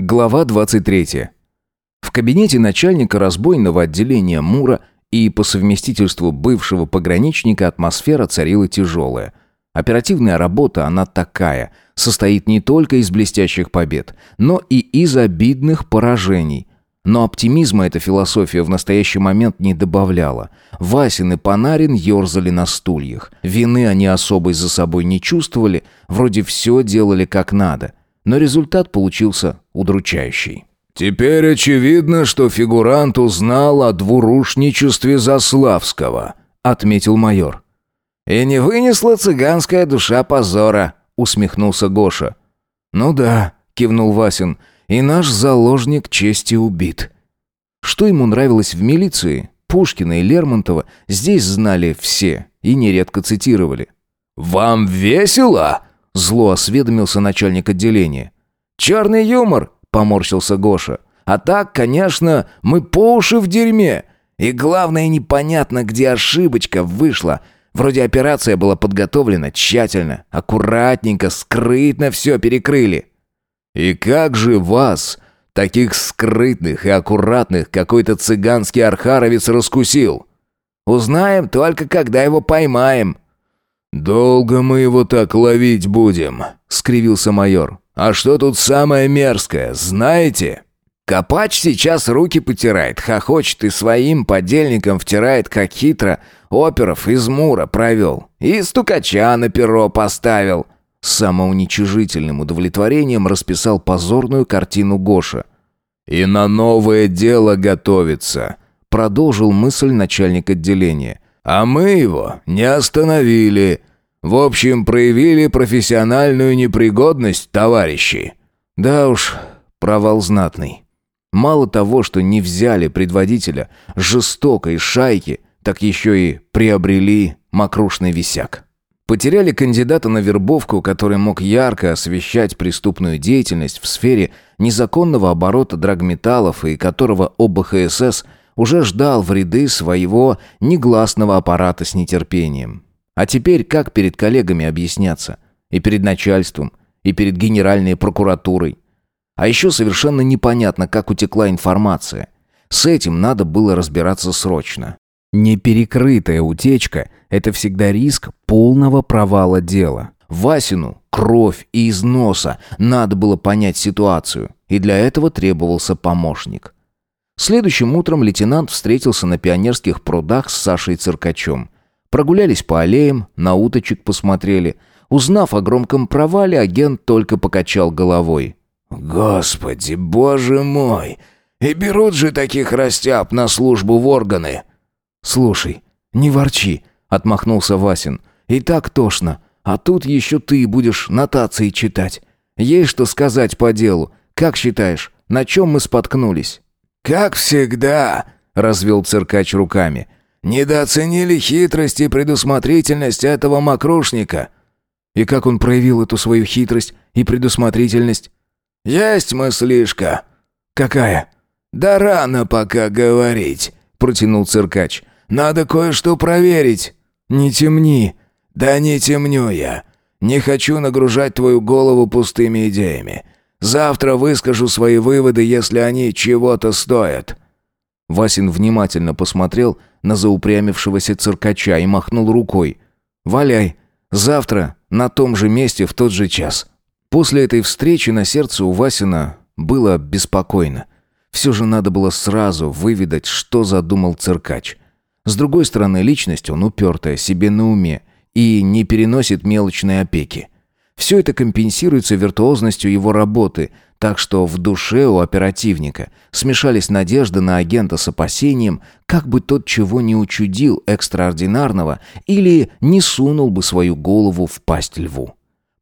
Глава 23. В кабинете начальника разбойного отделения Мура и по совместительству бывшего пограничника атмосфера царила тяжелая. Оперативная работа, она такая, состоит не только из блестящих побед, но и из обидных поражений. Но оптимизма эта философия в настоящий момент не добавляла. Васин и Панарин ерзали на стульях. Вины они особой за собой не чувствовали, вроде все делали как надо но результат получился удручающий. «Теперь очевидно, что фигурант узнал о двурушничестве Заславского», — отметил майор. «И не вынесла цыганская душа позора», — усмехнулся Гоша. «Ну да», — кивнул Васин, — «и наш заложник чести убит». Что ему нравилось в милиции, Пушкина и Лермонтова здесь знали все и нередко цитировали. «Вам весело?» Зло осведомился начальник отделения. «Черный юмор!» — поморщился Гоша. «А так, конечно, мы по уши в дерьме. И главное, непонятно, где ошибочка вышла. Вроде операция была подготовлена тщательно, аккуратненько, скрытно все перекрыли». «И как же вас, таких скрытных и аккуратных, какой-то цыганский архаровец раскусил?» «Узнаем только, когда его поймаем», «Долго мы его так ловить будем?» — скривился майор. «А что тут самое мерзкое, знаете?» Копач сейчас руки потирает, хохочет и своим подельникам втирает, как хитро оперов из Мура провел. И стукача на перо поставил. С самоуничижительным удовлетворением расписал позорную картину Гоша. «И на новое дело готовится», — продолжил мысль начальник отделения. А мы его не остановили. В общем, проявили профессиональную непригодность, товарищи. Да уж, провал знатный. Мало того, что не взяли предводителя жестокой шайки, так еще и приобрели мокрушный висяк. Потеряли кандидата на вербовку, который мог ярко освещать преступную деятельность в сфере незаконного оборота драгметаллов и которого ОБХСС – уже ждал в ряды своего негласного аппарата с нетерпением. А теперь как перед коллегами объясняться? И перед начальством, и перед Генеральной прокуратурой. А еще совершенно непонятно, как утекла информация. С этим надо было разбираться срочно. Неперекрытая утечка – это всегда риск полного провала дела. Васину кровь и из носа надо было понять ситуацию, и для этого требовался помощник. Следующим утром лейтенант встретился на пионерских прудах с Сашей Циркачем. Прогулялись по аллеям, на уточек посмотрели. Узнав о громком провале, агент только покачал головой. «Господи, боже мой! И берут же таких растяб на службу в органы!» «Слушай, не ворчи!» — отмахнулся Васин. «И так тошно. А тут еще ты будешь нотации читать. Есть что сказать по делу. Как считаешь, на чем мы споткнулись?» «Как всегда», — развел циркач руками, — «недооценили хитрость и предусмотрительность этого мокрушника». «И как он проявил эту свою хитрость и предусмотрительность?» «Есть мыслишка». «Какая?» «Да рано пока говорить», — протянул циркач. «Надо кое-что проверить». «Не темни». «Да не темню я. Не хочу нагружать твою голову пустыми идеями. Завтра выскажу свои выводы, если они чего-то стоят». Васин внимательно посмотрел на заупрямившегося циркача и махнул рукой. «Валяй, завтра на том же месте в тот же час». После этой встречи на сердце у Васина было беспокойно. Все же надо было сразу выведать, что задумал циркач. С другой стороны, личность он упертая, себе на уме и не переносит мелочной опеки. Все это компенсируется виртуозностью его работы, так что в душе у оперативника смешались надежды на агента с опасением, как бы тот чего не учудил экстраординарного или не сунул бы свою голову в пасть льву.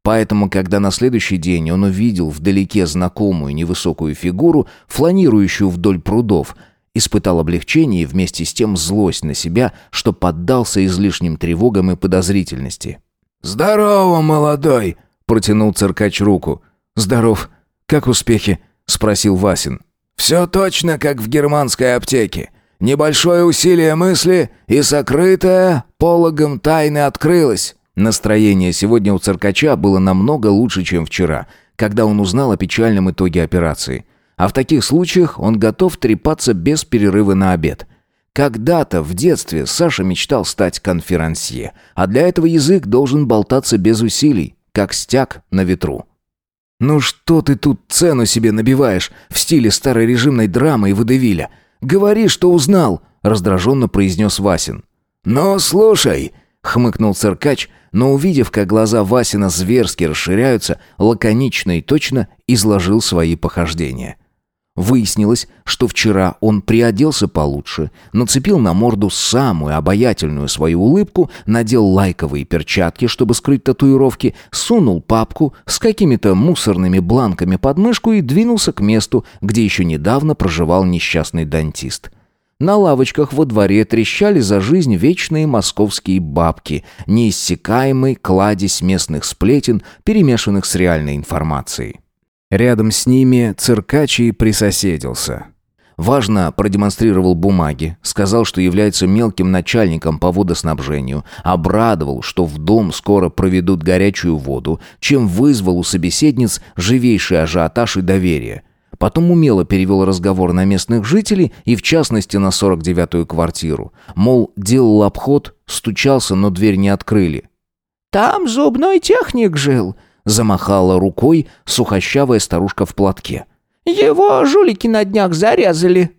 Поэтому, когда на следующий день он увидел вдалеке знакомую невысокую фигуру, фланирующую вдоль прудов, испытал облегчение и вместе с тем злость на себя, что поддался излишним тревогам и подозрительности. «Здорово, молодой!» Протянул циркач руку. «Здоров. Как успехи?» Спросил Васин. «Все точно, как в германской аптеке. Небольшое усилие мысли, и сокрытое пологом тайны открылось». Настроение сегодня у циркача было намного лучше, чем вчера, когда он узнал о печальном итоге операции. А в таких случаях он готов трепаться без перерыва на обед. Когда-то в детстве Саша мечтал стать конферансье, а для этого язык должен болтаться без усилий, как стяг на ветру. «Ну что ты тут цену себе набиваешь в стиле старой режимной драмы и водевиля? Говори, что узнал!» — раздраженно произнес Васин. «Ну, слушай!» — хмыкнул циркач, но, увидев, как глаза Васина зверски расширяются, лаконично и точно изложил свои похождения. Выяснилось, что вчера он приоделся получше, нацепил на морду самую обаятельную свою улыбку, надел лайковые перчатки, чтобы скрыть татуировки, сунул папку с какими-то мусорными бланками под мышку и двинулся к месту, где еще недавно проживал несчастный дантист. На лавочках во дворе трещали за жизнь вечные московские бабки, неиссякаемый кладезь местных сплетен, перемешанных с реальной информацией. Рядом с ними циркачий присоседился. Важно продемонстрировал бумаги, сказал, что является мелким начальником по водоснабжению, обрадовал, что в дом скоро проведут горячую воду, чем вызвал у собеседниц живейший ажиотаж и доверие. Потом умело перевел разговор на местных жителей и, в частности, на 49-ю квартиру. Мол, делал обход, стучался, но дверь не открыли. «Там зубной техник жил», Замахала рукой сухощавая старушка в платке. «Его жулики на днях зарезали».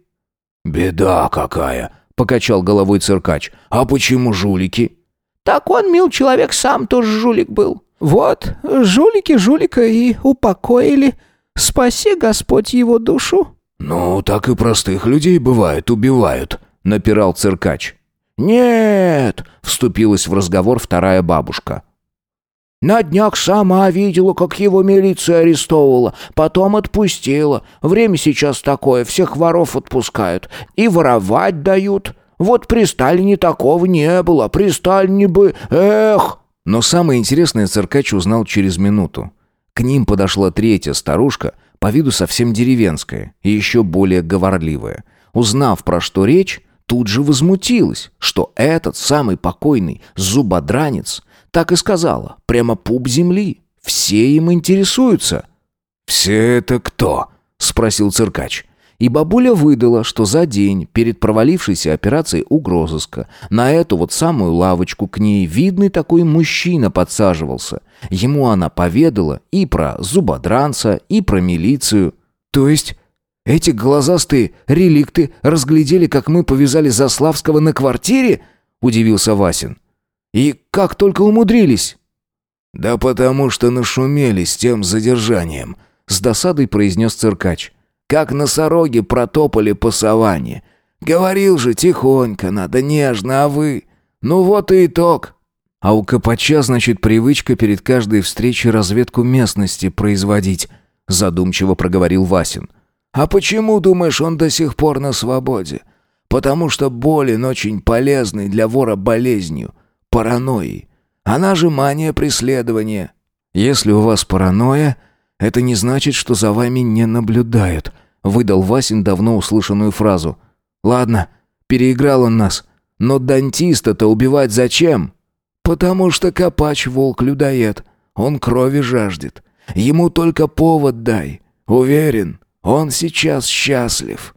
«Беда какая!» — покачал головой циркач. «А почему жулики?» «Так он, мил человек, сам тоже жулик был. Вот, жулики жулика и упокоили. Спаси Господь его душу». «Ну, так и простых людей бывает, убивают», — напирал циркач. «Нет!» — вступилась в разговор вторая бабушка. На днях сама видела, как его милиция арестовывала, потом отпустила. Время сейчас такое, всех воров отпускают. И воровать дают. Вот при Сталине такого не было, при Сталине бы... Эх!» Но самое интересное циркач узнал через минуту. К ним подошла третья старушка, по виду совсем деревенская и еще более говорливая. Узнав, про что речь, тут же возмутилась, что этот самый покойный зубодранец так и сказала, прямо пуп земли. Все им интересуются. «Все это кто?» — спросил циркач. И бабуля выдала, что за день перед провалившейся операцией угрозыска на эту вот самую лавочку к ней видный такой мужчина подсаживался. Ему она поведала и про зубодранца, и про милицию. То есть эти глазастые реликты разглядели, как мы повязали Заславского на квартире? Удивился Васин. И как только умудрились?» «Да потому что нашумели с тем задержанием», — с досадой произнес циркач. «Как носороги протопали по саванне. Говорил же, тихонько, надо нежно, а вы... Ну вот и итог». «А у Копача, значит, привычка перед каждой встречей разведку местности производить», — задумчиво проговорил Васин. «А почему, думаешь, он до сих пор на свободе? Потому что болен очень полезный для вора болезнью паранойи. Она же мания преследования. Если у вас паранойя, это не значит, что за вами не наблюдают, выдал Васин давно услышанную фразу. Ладно, переиграл он нас. Но дантиста-то убивать зачем? Потому что Копач волк-людоед. Он крови жаждет. Ему только повод дай. Уверен, он сейчас счастлив.